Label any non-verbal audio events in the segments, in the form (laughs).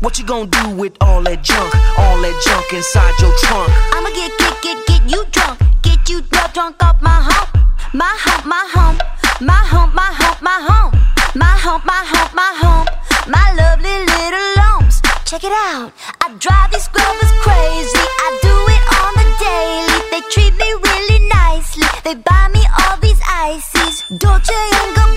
What you gonna do with all that junk? All that junk inside your trunk? I'ma get, get, get, get you drunk. Get you drunk off my hump. My hump, my hump. My hump, my hump, my hump. My hump, my hump, my hump. My lovely little lumps. Check it out. I drive these scrubbers crazy. I do it on the daily. They treat me really nicely. They buy me all these ices. Dolce and Gabbana.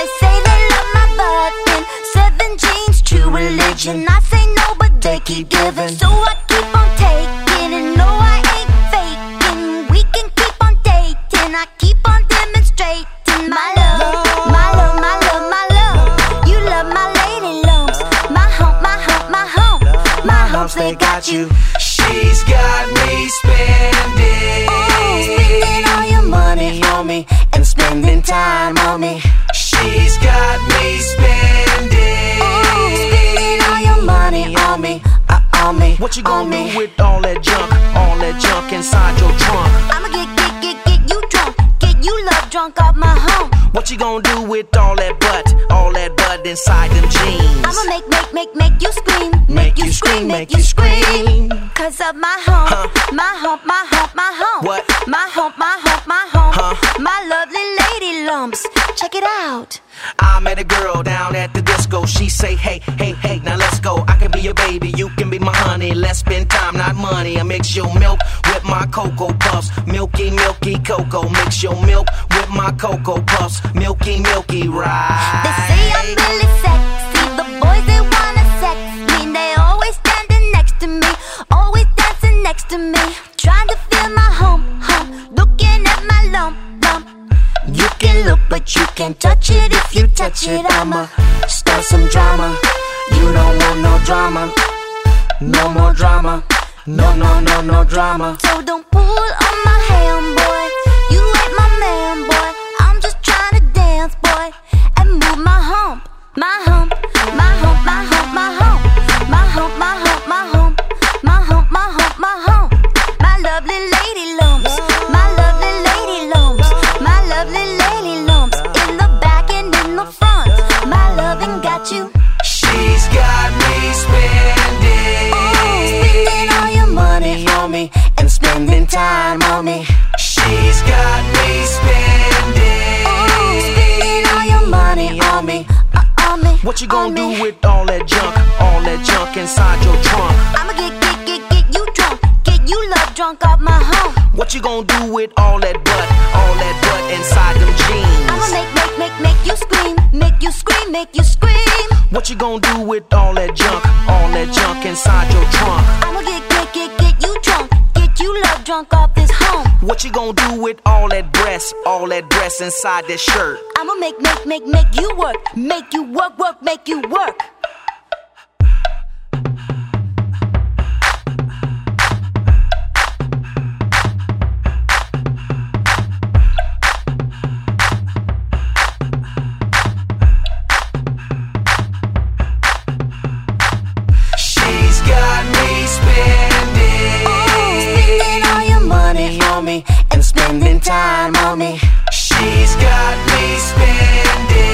They say they love my button. Seven jeans, true religion. I say no, but they keep giving. So I keep on taking. And no, I ain't faking. We can keep on dating. I keep on demonstrating my love. My love, my love, my love. You love my lady lumps. My hump, my hump, my hump. My humps, they got you. She's got me spending. Oh, spending all your money on me and spending time on me. She's got me spending. Oh, spending all your money on me, uh, on me. What you gonna me. do with all that junk? All that junk inside your trunk? I'ma get, get, get, get you drunk. Get you love drunk off my hump. What you gonna do with all that butt? All that butt inside them jeans? I'ma make, make, make, make you scream. Make you scream, make you scream. Cause of my hump. Huh? My hump, my hump, my hump. What? My hump, my hump, my hump. Huh? My lovely lumps. Check it out. I met a girl down at the disco. She say, Hey, hey, hey, now let's go. I can be your baby, you can be my honey. Let's spend time, not money. I mix your milk with my cocoa puffs. Milky, milky cocoa. Mix your milk with my cocoa puffs. Milky, milky, right? They say I'm really can't touch it. If you touch it, I'ma start some drama. You don't want no drama, no more drama. No, no, no, no drama. So don't pull on my hand, time on me. She's got me spending. Oh, spending all your money on me, uh, on me. What you gonna do me. with all that junk? All that junk inside your trunk? I'ma get, get, get, get you drunk, get you love drunk off my hump. What you gonna do with all that butt? All that butt inside them jeans. I'ma make, make, make, make you scream, make you scream, make you scream. What you gonna do with all that junk? All that junk inside your trunk? Off this hump. (laughs) What you gonna do with all that breast? All that breast inside that shirt? I'ma make, make, make, make you work, make you work, work, make you work. Spending time on me. She's got me spending.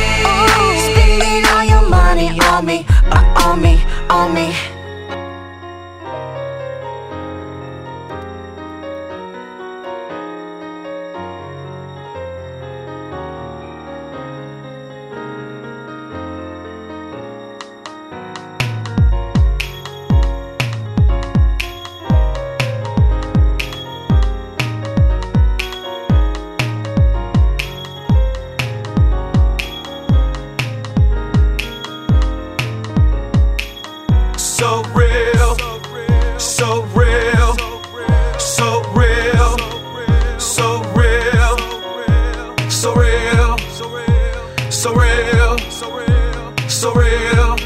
So real, so real, so real, so real, so real,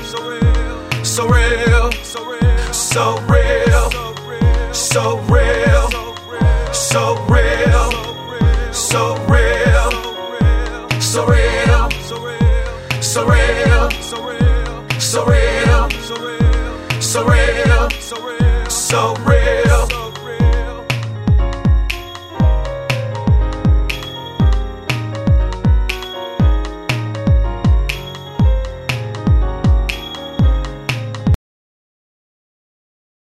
so real, so real, so real, so real, so real, so real, so real, so real, so real, so real.